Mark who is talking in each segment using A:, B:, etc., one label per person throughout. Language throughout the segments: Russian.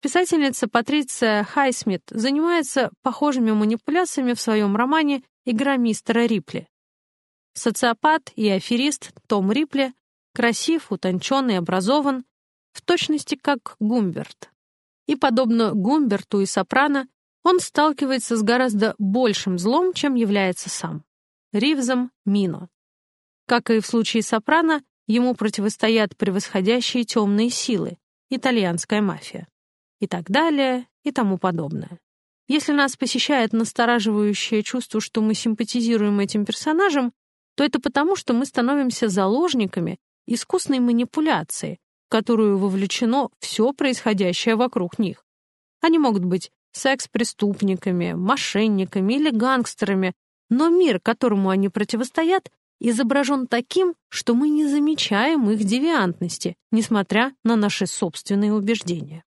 A: Писательница Патриция Хайсмит занимается похожими манипуляциями в своем романе «Игра мистера Рипли». Социопат и аферист Том Рипли красив, утончен и образован, в точности как Гумберт. И, подобно Гумберту и Сопрано, он сталкивается с гораздо большим злом, чем является сам. Ривзом Мино. Как и в случае Сопрано, ему противостоят превосходящие темные силы, итальянская мафия и так далее, и тому подобное. Если нас посещает настораживающее чувство, что мы симпатизируем этим персонажам, то это потому, что мы становимся заложниками искусной манипуляции, в которую вовлечено все происходящее вокруг них. Они могут быть секс-преступниками, мошенниками или гангстерами, но мир, которому они противостоят, изображен таким, что мы не замечаем их девиантности, несмотря на наши собственные убеждения.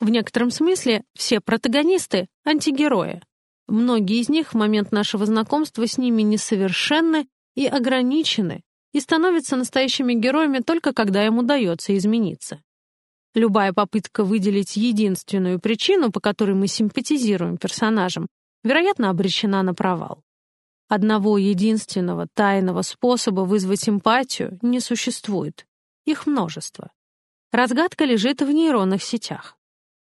A: В некотором смысле все протагонисты — антигерои. Многие из них в момент нашего знакомства с ними несовершенны и ограничены, и становятся настоящими героями только когда им удается измениться. Любая попытка выделить единственную причину, по которой мы симпатизируем персонажам, вероятно, обречена на провал. Одного единственного тайного способа вызвать симпатию не существует. Их множество. Разгадка лежит в нейронных сетях.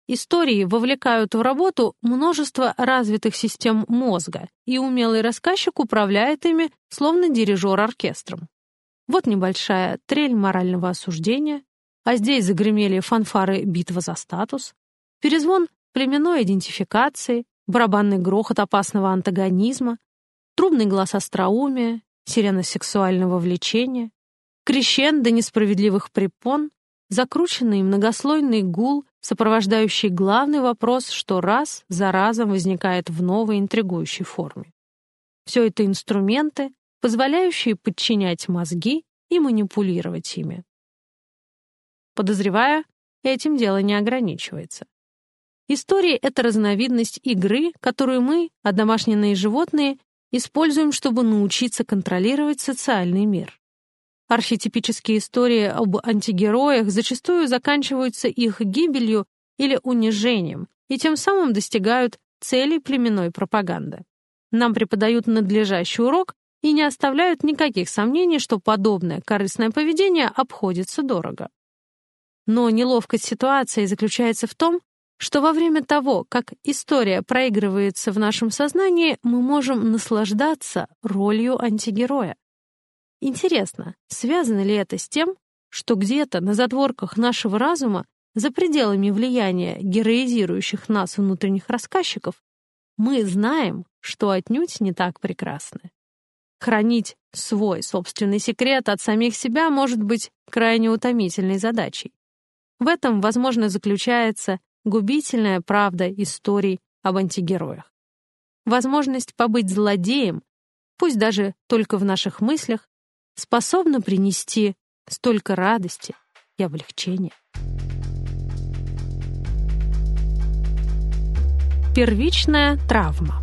A: Истории вовлекают в работу множество развитых систем мозга, и умелый рассказчик управляет ими, словно дирижер оркестром. Вот небольшая трель морального осуждения, а здесь загремели фанфары «Битва за статус», перезвон племенной идентификации, барабанный грохот опасного антагонизма, трубный глаз остроумия, сирена сексуального влечения, крещендо несправедливых препон, закрученный многослойный гул сопровождающий главный вопрос, что раз за разом возникает в новой интригующей форме. Все это инструменты, позволяющие подчинять мозги и манипулировать ими. Подозревая, этим дело не ограничивается. История — это разновидность игры, которую мы, одомашненные животные, используем, чтобы научиться контролировать социальный мир. Архетипические истории об антигероях зачастую заканчиваются их гибелью или унижением и тем самым достигают целей племенной пропаганды. Нам преподают надлежащий урок и не оставляют никаких сомнений, что подобное корыстное поведение обходится дорого. Но неловкость ситуации заключается в том, что во время того, как история проигрывается в нашем сознании, мы можем наслаждаться ролью антигероя. Интересно, связано ли это с тем, что где-то на задворках нашего разума, за пределами влияния героизирующих нас внутренних рассказчиков, мы знаем, что отнюдь не так прекрасны. Хранить свой собственный секрет от самих себя может быть крайне утомительной задачей. В этом, возможно, заключается губительная правда историй об антигероях. Возможность побыть злодеем, пусть даже только в наших мыслях, способна принести столько радости и облегчения. Первичная травма.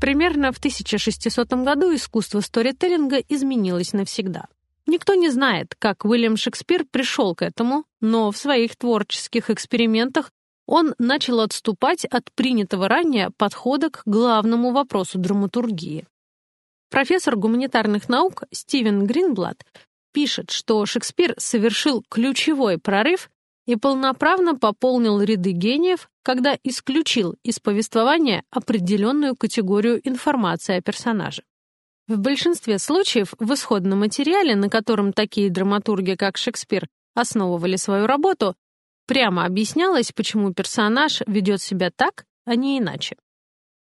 A: Примерно в 1600 году искусство сторителлинга изменилось навсегда. Никто не знает, как Уильям Шекспир пришел к этому, но в своих творческих экспериментах он начал отступать от принятого ранее подхода к главному вопросу драматургии. Профессор гуманитарных наук Стивен Гринблад пишет, что Шекспир совершил ключевой прорыв и полноправно пополнил ряды гениев, когда исключил из повествования определенную категорию информации о персонаже. В большинстве случаев в исходном материале, на котором такие драматурги, как Шекспир, основывали свою работу, прямо объяснялось, почему персонаж ведет себя так, а не иначе.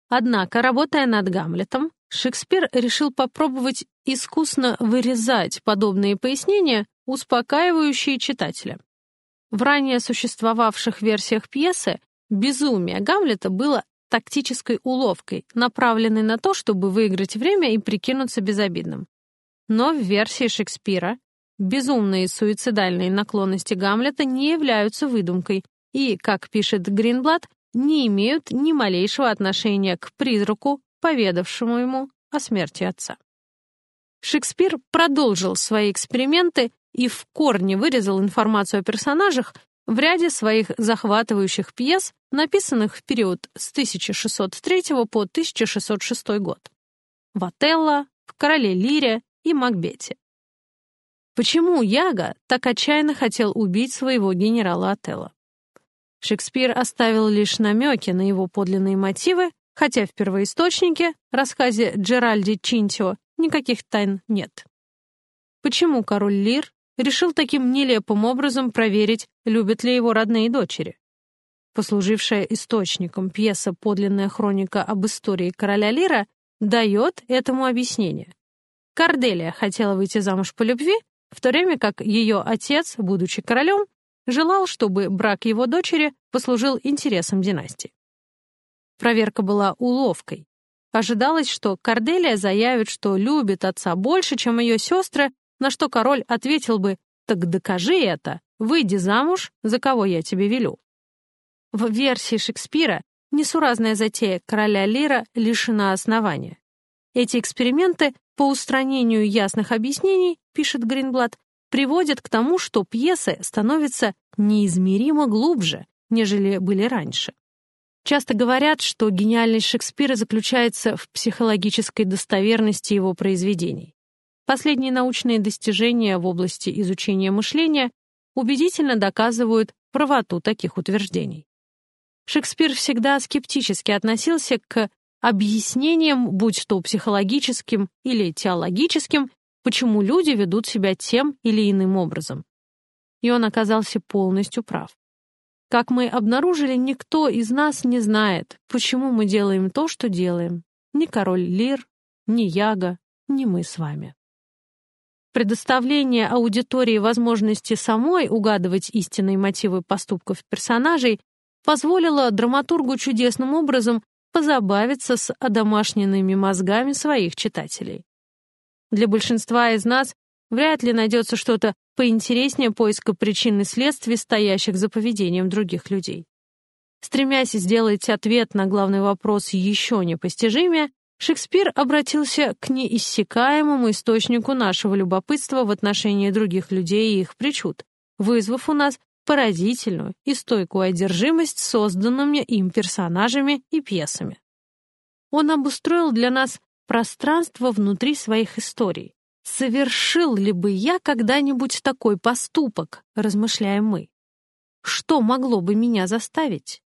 A: Однако, работая над Гамлетом, Шекспир решил попробовать искусно вырезать подобные пояснения, успокаивающие читателя. В ранее существовавших версиях пьесы безумие Гамлета было тактической уловкой, направленной на то, чтобы выиграть время и прикинуться безобидным. Но в версии Шекспира безумные суицидальные наклонности Гамлета не являются выдумкой и, как пишет Гринблад, не имеют ни малейшего отношения к призраку, поведавшему ему о смерти отца. Шекспир продолжил свои эксперименты и в корне вырезал информацию о персонажах, в ряде своих захватывающих пьес, написанных в период с 1603 по 1606 год. В «Отелло», в «Короле Лире» и «Макбете». Почему Яга так отчаянно хотел убить своего генерала Отелло? Шекспир оставил лишь намеки на его подлинные мотивы, хотя в первоисточнике, рассказе Джеральди Чинтио, никаких тайн нет. Почему король Лир решил таким нелепым образом проверить, любят ли его родные дочери? Послужившая источником пьеса «Подлинная хроника об истории короля Лира» дает этому объяснение. Корделия хотела выйти замуж по любви, в то время как ее отец, будучи королем, желал, чтобы брак его дочери послужил интересам династии. Проверка была уловкой. Ожидалось, что Корделия заявит, что любит отца больше, чем ее сестры, на что король ответил бы «Так докажи это, выйди замуж, за кого я тебе велю». В версии Шекспира несуразная затея короля Лира лишена основания. Эти эксперименты по устранению ясных объяснений, пишет Гринблад, приводят к тому, что пьесы становятся неизмеримо глубже, нежели были раньше. Часто говорят, что гениальность Шекспира заключается в психологической достоверности его произведений. Последние научные достижения в области изучения мышления убедительно доказывают правоту таких утверждений. Шекспир всегда скептически относился к объяснениям, будь то психологическим или теологическим, почему люди ведут себя тем или иным образом. И он оказался полностью прав. Как мы обнаружили, никто из нас не знает, почему мы делаем то, что делаем. Ни король Лир, ни Яга, ни мы с вами. Предоставление аудитории возможности самой угадывать истинные мотивы поступков персонажей позволило драматургу чудесным образом позабавиться с одомашненными мозгами своих читателей. Для большинства из нас вряд ли найдется что-то поинтереснее поиска причин и следствий, стоящих за поведением других людей. Стремясь сделать ответ на главный вопрос еще непостижимее, Шекспир обратился к неиссякаемому источнику нашего любопытства в отношении других людей и их причуд, вызвав у нас поразительную и стойкую одержимость созданными им персонажами и пьесами. Он обустроил для нас пространство внутри своих историй. «Совершил ли бы я когда-нибудь такой поступок?» — размышляем мы. «Что могло бы меня заставить?»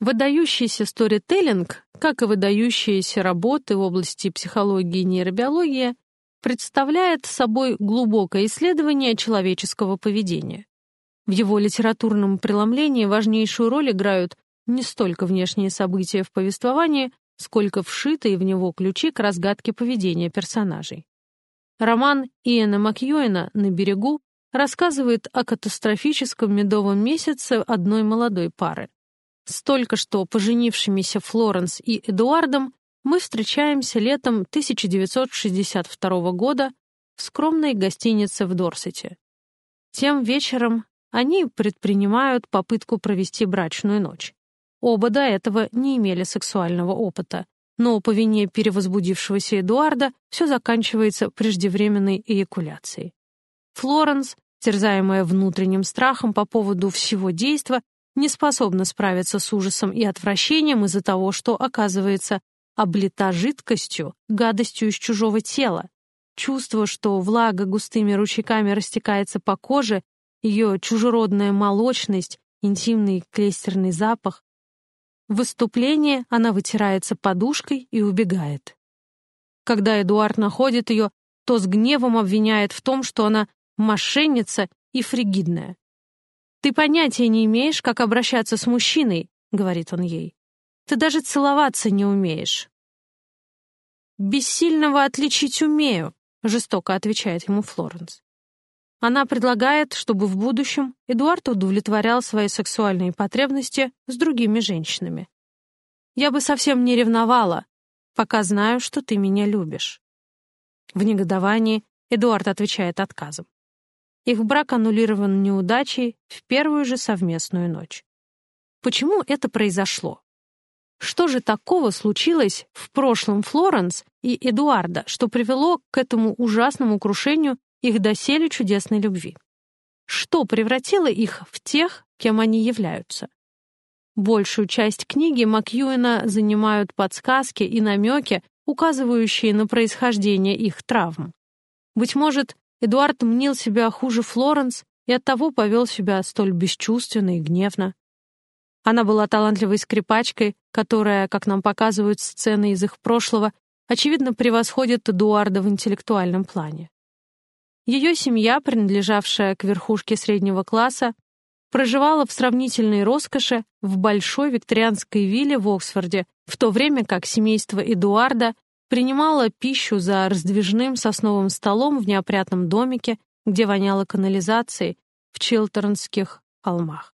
A: Выдающийся сторителлинг, как и выдающиеся работы в области психологии и нейробиологии, представляет собой глубокое исследование человеческого поведения. В его литературном преломлении важнейшую роль играют не столько внешние события в повествовании, сколько вшитые в него ключи к разгадке поведения персонажей. Роман Иэна Макьюэна «На берегу» рассказывает о катастрофическом медовом месяце одной молодой пары. Столько что поженившимися Флоренс и Эдуардом мы встречаемся летом 1962 года в скромной гостинице в Дорсете. Тем вечером они предпринимают попытку провести брачную ночь. Оба до этого не имели сексуального опыта, но по вине перевозбудившегося Эдуарда все заканчивается преждевременной эякуляцией. Флоренс, терзаемая внутренним страхом по поводу всего действа, не способна справиться с ужасом и отвращением из-за того, что, оказывается, облита жидкостью, гадостью из чужого тела. Чувство, что влага густыми ручейками растекается по коже, ее чужеродная молочность, интимный клейстерный запах. В выступлении она вытирается подушкой и убегает. Когда Эдуард находит ее, то с гневом обвиняет в том, что она мошенница и фригидная. «Ты понятия не имеешь, как обращаться с мужчиной», — говорит он ей. «Ты даже целоваться не умеешь». «Бессильного отличить умею», — жестоко отвечает ему Флоренс. Она предлагает, чтобы в будущем Эдуард удовлетворял свои сексуальные потребности с другими женщинами. «Я бы совсем не ревновала, пока знаю, что ты меня любишь». В негодовании Эдуард отвечает отказом. Их брак аннулирован неудачей в первую же совместную ночь. Почему это произошло? Что же такого случилось в прошлом Флоренс и Эдуарда, что привело к этому ужасному крушению их доселе чудесной любви. что превратило их в тех, кем они являются. Большую часть книги Макьюэна занимают подсказки и намеки, указывающие на происхождение их травм. Быть может, Эдуард мнил себя хуже Флоренс и оттого повел себя столь бесчувственно и гневно. Она была талантливой скрипачкой, которая, как нам показывают сцены из их прошлого, очевидно превосходит Эдуарда в интеллектуальном плане. Ее семья, принадлежавшая к верхушке среднего класса, проживала в сравнительной роскоши в большой викторианской вилле в Оксфорде, в то время как семейство Эдуарда принимало пищу за раздвижным сосновым столом в неопрятном домике, где воняло канализацией в Чилтернских холмах.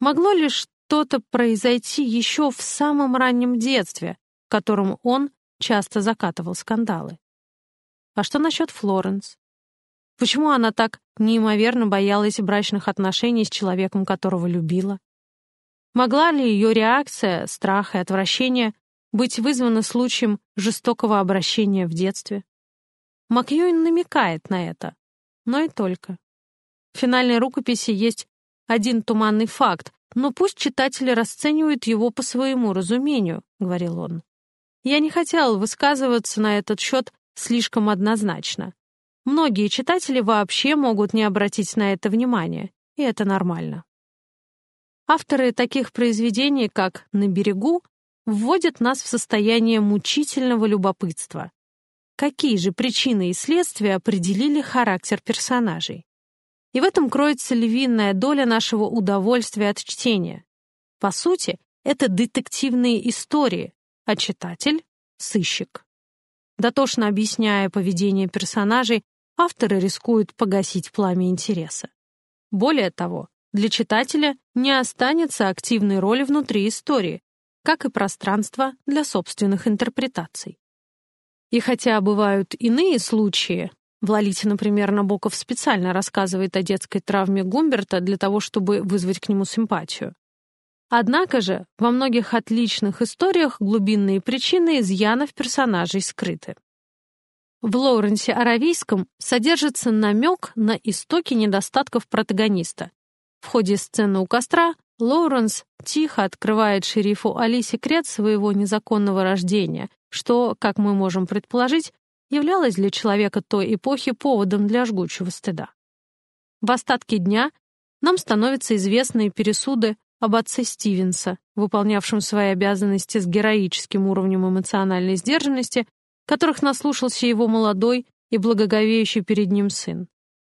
A: Могло ли что-то произойти еще в самом раннем детстве, в котором он часто закатывал скандалы? А что насчет Флоренс? Почему она так неимоверно боялась брачных отношений с человеком, которого любила? Могла ли ее реакция, страх и отвращение быть вызвана случаем жестокого обращения в детстве? Макьюин намекает на это, но и только. В финальной рукописи есть один туманный факт, но пусть читатели расценивают его по своему разумению, — говорил он. Я не хотел высказываться на этот счет слишком однозначно. Многие читатели вообще могут не обратить на это внимание, и это нормально. Авторы таких произведений, как «На берегу», вводят нас в состояние мучительного любопытства. Какие же причины и следствия определили характер персонажей? И в этом кроется львиная доля нашего удовольствия от чтения. По сути, это детективные истории, а читатель — сыщик. Дотошно объясняя поведение персонажей, авторы рискуют погасить пламя интереса. Более того, для читателя не останется активной роли внутри истории, как и пространства для собственных интерпретаций. И хотя бывают иные случаи, в Лолите, например, Набоков специально рассказывает о детской травме Гумберта для того, чтобы вызвать к нему симпатию. Однако же во многих отличных историях глубинные причины изъянов персонажей скрыты. В Лоуренсе Аравийском содержится намек на истоки недостатков протагониста. В ходе сцены у костра Лоуренс тихо открывает шерифу Али секрет своего незаконного рождения, что, как мы можем предположить, являлось для человека той эпохи поводом для жгучего стыда. В остатке дня нам становятся известны пересуды об отце Стивенса, выполнявшем свои обязанности с героическим уровнем эмоциональной сдержанности которых наслушался его молодой и благоговеющий перед ним сын.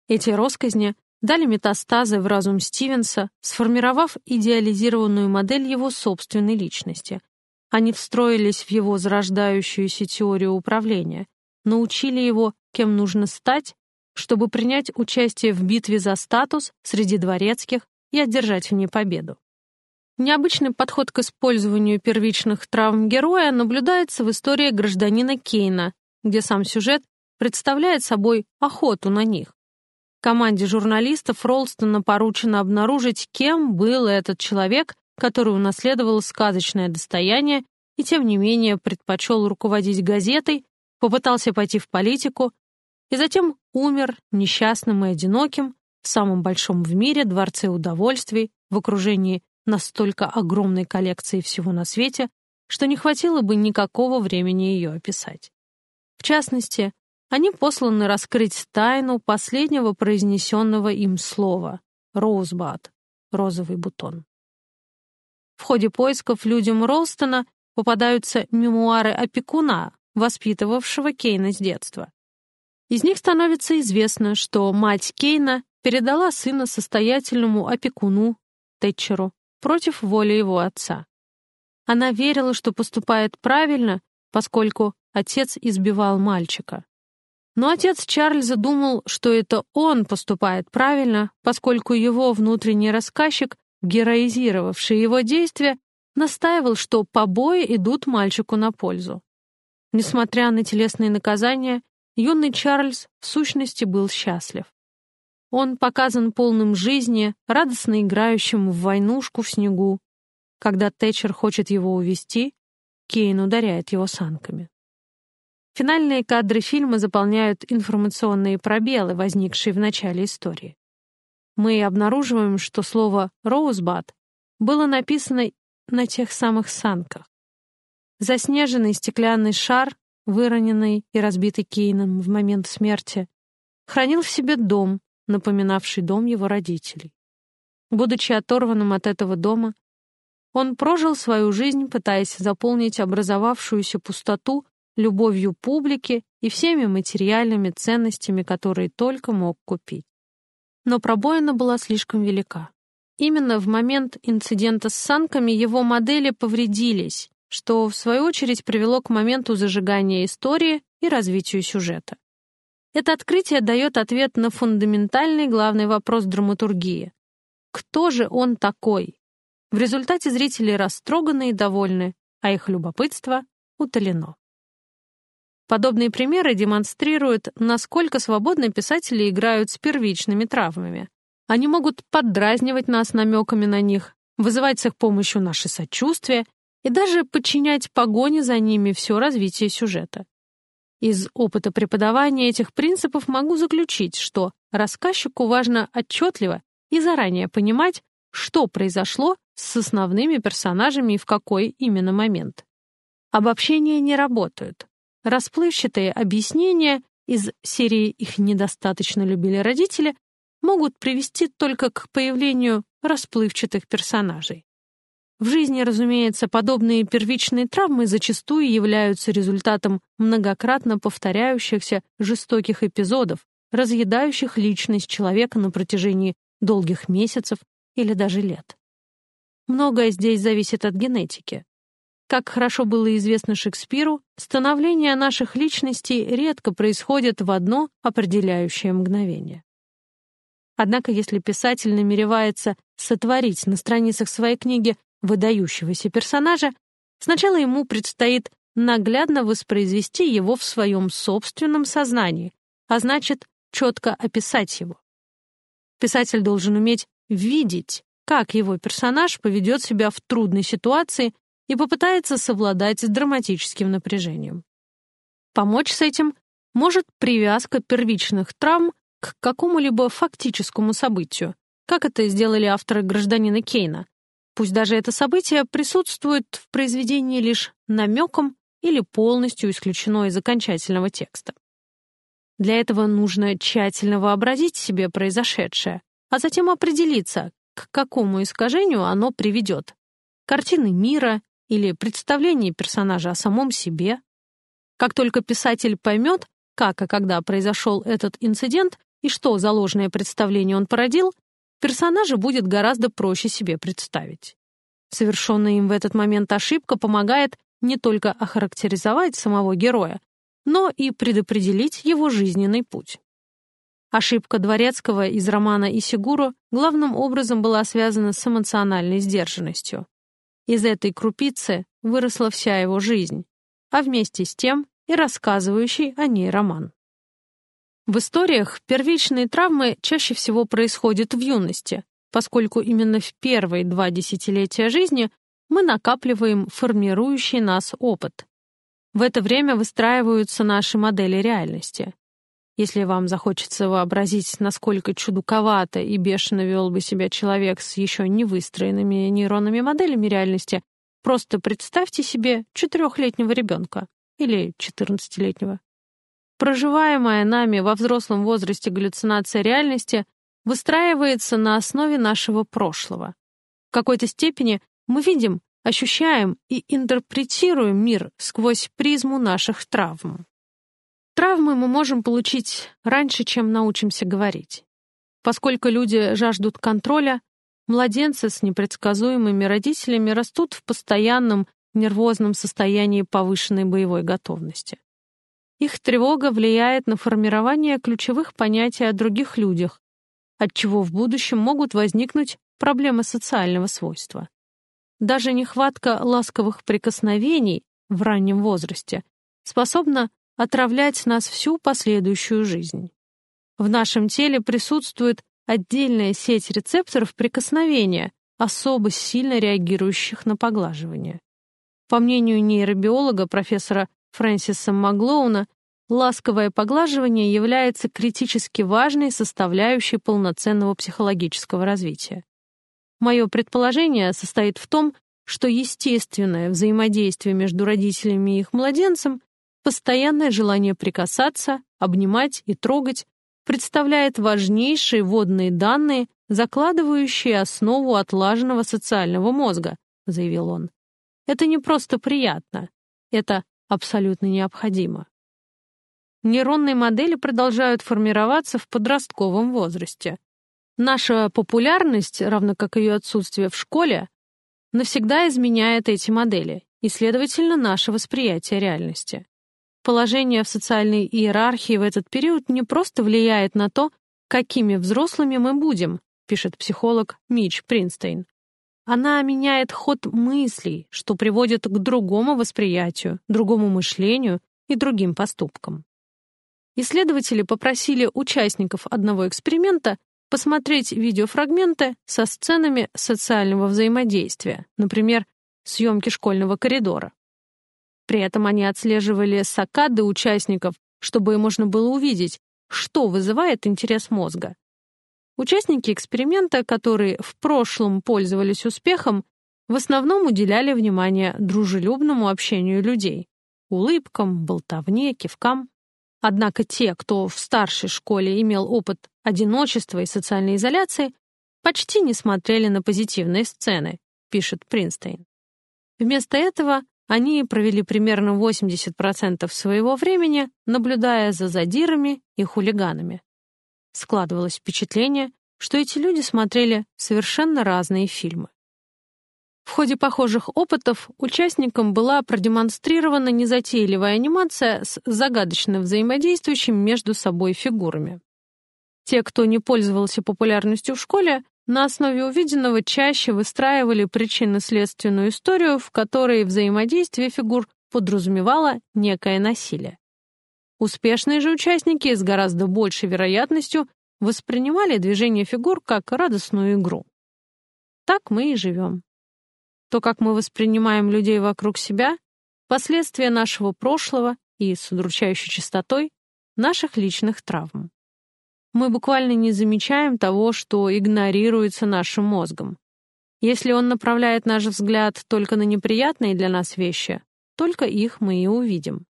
A: Эти росказни дали метастазы в разум Стивенса, сформировав идеализированную модель его собственной личности. Они встроились в его зарождающуюся теорию управления, научили его, кем нужно стать, чтобы принять участие в битве за статус среди дворецких и одержать в ней победу. Необычный подход к использованию первичных травм героя наблюдается в истории гражданина Кейна, где сам сюжет представляет собой охоту на них. Команде журналистов Ролстона поручено обнаружить, кем был этот человек, который унаследовал сказочное достояние и, тем не менее, предпочел руководить газетой, попытался пойти в политику и затем умер несчастным и одиноким в самом большом в мире дворце удовольствий в окружении настолько огромной коллекции всего на свете, что не хватило бы никакого времени ее описать. В частности, они посланы раскрыть тайну последнего произнесенного им слова — «роузбад» — розовый бутон. В ходе поисков людям Ролстона попадаются мемуары опекуна, воспитывавшего Кейна с детства. Из них становится известно, что мать Кейна передала сына состоятельному опекуну Тэтчеру, против воли его отца. Она верила, что поступает правильно, поскольку отец избивал мальчика. Но отец Чарльза думал, что это он поступает правильно, поскольку его внутренний рассказчик, героизировавший его действия, настаивал, что побои идут мальчику на пользу. Несмотря на телесные наказания, юный Чарльз в сущности был счастлив. Он показан полным жизни, радостно играющим в войнушку в снегу. Когда Тэтчер хочет его увести, Кейн ударяет его санками. Финальные кадры фильма заполняют информационные пробелы, возникшие в начале истории. мы обнаруживаем, что слово «роузбад» было написано на тех самых санках. Заснеженный стеклянный шар, выроненный и разбитый Кейном в момент смерти, хранил в себе дом, напоминавший дом его родителей. Будучи оторванным от этого дома, он прожил свою жизнь, пытаясь заполнить образовавшуюся пустоту любовью публики и всеми материальными ценностями, которые только мог купить. Но пробоина была слишком велика. Именно в момент инцидента с санками его модели повредились, что, в свою очередь, привело к моменту зажигания истории и развитию сюжета. Это открытие дает ответ на фундаментальный главный вопрос драматургии. Кто же он такой? В результате зрители растроганы и довольны, а их любопытство утолено. Подобные примеры демонстрируют, насколько свободно писатели играют с первичными травмами. Они могут поддразнивать нас намеками на них, вызывать с их помощью наше сочувствие и даже подчинять погоне за ними все развитие сюжета. Из опыта преподавания этих принципов могу заключить, что рассказчику важно отчетливо и заранее понимать, что произошло с основными персонажами и в какой именно момент. Обобщения не работают. Расплывчатые объяснения из серии «Их недостаточно любили родители» могут привести только к появлению расплывчатых персонажей. В жизни, разумеется, подобные первичные травмы зачастую являются результатом многократно повторяющихся жестоких эпизодов, разъедающих личность человека на протяжении долгих месяцев или даже лет. Многое здесь зависит от генетики. Как хорошо было известно Шекспиру, становление наших личностей редко происходит в одно определяющее мгновение. Однако если писатель намеревается сотворить на страницах своей книги выдающегося персонажа, сначала ему предстоит наглядно воспроизвести его в своем собственном сознании, а значит, четко описать его. Писатель должен уметь видеть, как его персонаж поведет себя в трудной ситуации и попытается совладать с драматическим напряжением. Помочь с этим может привязка первичных травм к какому-либо фактическому событию, как это сделали авторы «Гражданина Кейна», Пусть даже это событие присутствует в произведении лишь намеком или полностью исключено из окончательного текста. Для этого нужно тщательно вообразить себе произошедшее, а затем определиться, к какому искажению оно приведет. Картины мира или представление персонажа о самом себе. Как только писатель поймет, как и когда произошел этот инцидент и что за представление он породил, персонажа будет гораздо проще себе представить. Совершенная им в этот момент ошибка помогает не только охарактеризовать самого героя, но и предопределить его жизненный путь. Ошибка Дворецкого из романа «Исигуру» главным образом была связана с эмоциональной сдержанностью. Из этой крупицы выросла вся его жизнь, а вместе с тем и рассказывающий о ней роман. В историях первичные травмы чаще всего происходят в юности, поскольку именно в первые два десятилетия жизни мы накапливаем формирующий нас опыт. В это время выстраиваются наши модели реальности. Если вам захочется вообразить, насколько чудаковато и бешено вел бы себя человек с еще не выстроенными нейронными моделями реальности, просто представьте себе четырехлетнего ребенка или четырнадцатилетнего. Проживаемая нами во взрослом возрасте галлюцинация реальности выстраивается на основе нашего прошлого. В какой-то степени мы видим, ощущаем и интерпретируем мир сквозь призму наших травм. Травмы мы можем получить раньше, чем научимся говорить. Поскольку люди жаждут контроля, младенцы с непредсказуемыми родителями растут в постоянном нервозном состоянии повышенной боевой готовности. Их тревога влияет на формирование ключевых понятий о других людях, отчего в будущем могут возникнуть проблемы социального свойства. Даже нехватка ласковых прикосновений в раннем возрасте способна отравлять нас всю последующую жизнь. В нашем теле присутствует отдельная сеть рецепторов прикосновения, особо сильно реагирующих на поглаживание. По мнению нейробиолога профессора Фрэнсиса Маглоуна, ласковое поглаживание является критически важной составляющей полноценного психологического развития. Мое предположение состоит в том, что естественное взаимодействие между родителями и их младенцем, постоянное желание прикасаться, обнимать и трогать, представляет важнейшие водные данные, закладывающие основу отлаженного социального мозга, заявил он. Это не просто приятно, это абсолютно необходимо. Нейронные модели продолжают формироваться в подростковом возрасте. Наша популярность, равно как ее отсутствие в школе, навсегда изменяет эти модели и, следовательно, наше восприятие реальности. Положение в социальной иерархии в этот период не просто влияет на то, какими взрослыми мы будем, пишет психолог Мич Принстейн. Она меняет ход мыслей, что приводит к другому восприятию, другому мышлению и другим поступкам. Исследователи попросили участников одного эксперимента посмотреть видеофрагменты со сценами социального взаимодействия, например, съемки школьного коридора. При этом они отслеживали сакады участников, чтобы можно было увидеть, что вызывает интерес мозга. Участники эксперимента, которые в прошлом пользовались успехом, в основном уделяли внимание дружелюбному общению людей, улыбкам, болтовне, кивкам. Однако те, кто в старшей школе имел опыт одиночества и социальной изоляции, почти не смотрели на позитивные сцены, пишет Принстейн. Вместо этого они провели примерно 80% своего времени, наблюдая за задирами и хулиганами. Складывалось впечатление, что эти люди смотрели совершенно разные фильмы. В ходе похожих опытов участникам была продемонстрирована незатейливая анимация с загадочно взаимодействующими между собой фигурами. Те, кто не пользовался популярностью в школе, на основе увиденного чаще выстраивали причинно-следственную историю, в которой взаимодействие фигур подразумевало некое насилие. Успешные же участники с гораздо большей вероятностью воспринимали движение фигур как радостную игру. Так мы и живем. То, как мы воспринимаем людей вокруг себя, последствия нашего прошлого и с удручающей частотой наших личных травм. Мы буквально не замечаем того, что игнорируется нашим мозгом. Если он направляет наш взгляд только на неприятные для нас вещи, только их мы и увидим.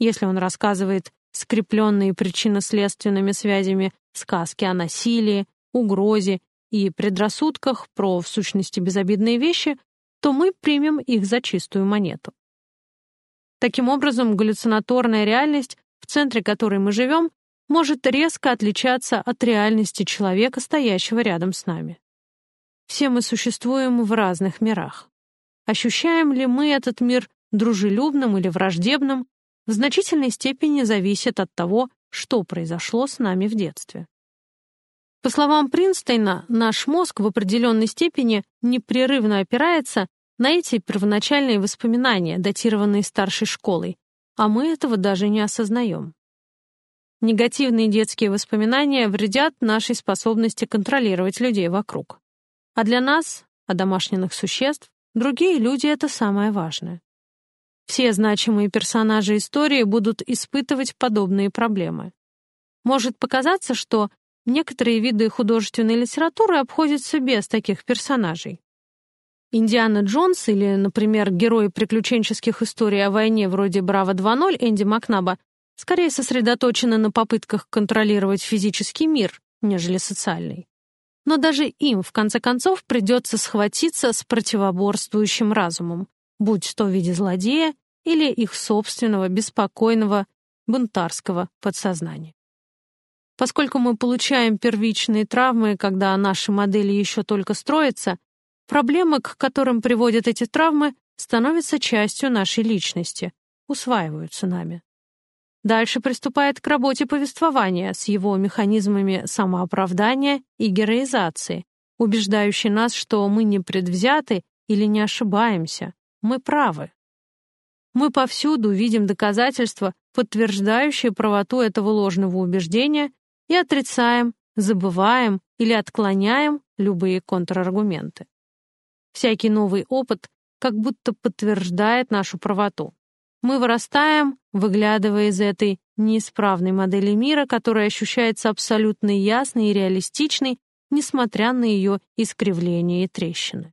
A: Если он рассказывает скрепленные причинно-следственными связями сказки о насилии, угрозе и предрассудках про в сущности безобидные вещи, то мы примем их за чистую монету. Таким образом, галлюцинаторная реальность, в центре которой мы живем, может резко отличаться от реальности человека, стоящего рядом с нами. Все мы существуем в разных мирах. Ощущаем ли мы этот мир дружелюбным или враждебным, в значительной степени зависит от того, что произошло с нами в детстве. По словам Принстейна, наш мозг в определенной степени непрерывно опирается на эти первоначальные воспоминания, датированные старшей школой, а мы этого даже не осознаем. Негативные детские воспоминания вредят нашей способности контролировать людей вокруг. А для нас, одомашненных существ, другие люди — это самое важное. Все значимые персонажи истории будут испытывать подобные проблемы. Может показаться, что некоторые виды художественной литературы обходятся без таких персонажей. Индиана Джонс или, например, герои приключенческих историй о войне вроде «Браво 2.0» Энди Макнаба скорее сосредоточены на попытках контролировать физический мир, нежели социальный. Но даже им, в конце концов, придется схватиться с противоборствующим разумом, будь то в виде злодея или их собственного беспокойного бунтарского подсознания. Поскольку мы получаем первичные травмы, когда наши модели еще только строятся, проблемы, к которым приводят эти травмы, становятся частью нашей личности, усваиваются нами. Дальше приступает к работе повествования с его механизмами самооправдания и героизации, убеждающей нас, что мы не предвзяты или не ошибаемся, мы правы. Мы повсюду видим доказательства, подтверждающие правоту этого ложного убеждения и отрицаем, забываем или отклоняем любые контраргументы. Всякий новый опыт как будто подтверждает нашу правоту. Мы вырастаем, выглядывая из этой неисправной модели мира, которая ощущается абсолютно ясной и реалистичной, несмотря на ее искривления и трещины.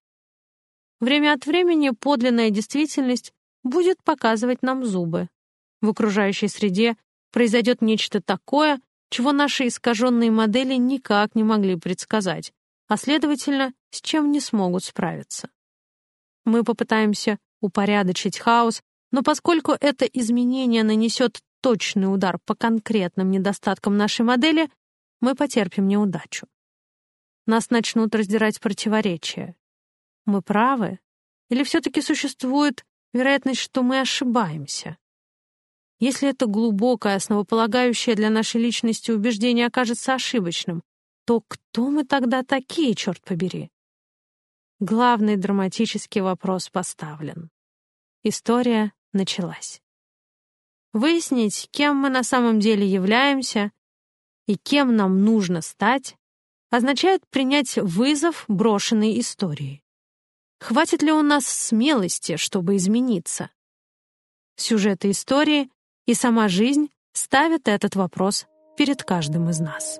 A: Время от времени подлинная действительность будет показывать нам зубы. В окружающей среде произойдет нечто такое, чего наши искаженные модели никак не могли предсказать, а, следовательно, с чем не смогут справиться. Мы попытаемся упорядочить хаос, но поскольку это изменение нанесет точный удар по конкретным недостаткам нашей модели, мы потерпим неудачу. Нас начнут раздирать противоречия. Мы правы? Или все-таки существует вероятность, что мы ошибаемся? Если это глубокое, основополагающее для нашей личности убеждение окажется ошибочным, то кто мы тогда такие, черт побери? Главный драматический вопрос поставлен. История началась. Выяснить, кем мы на самом деле являемся и кем нам нужно стать, означает принять вызов брошенной истории. Хватит ли у нас смелости, чтобы измениться? Сюжеты истории и сама жизнь ставят этот вопрос перед каждым из нас.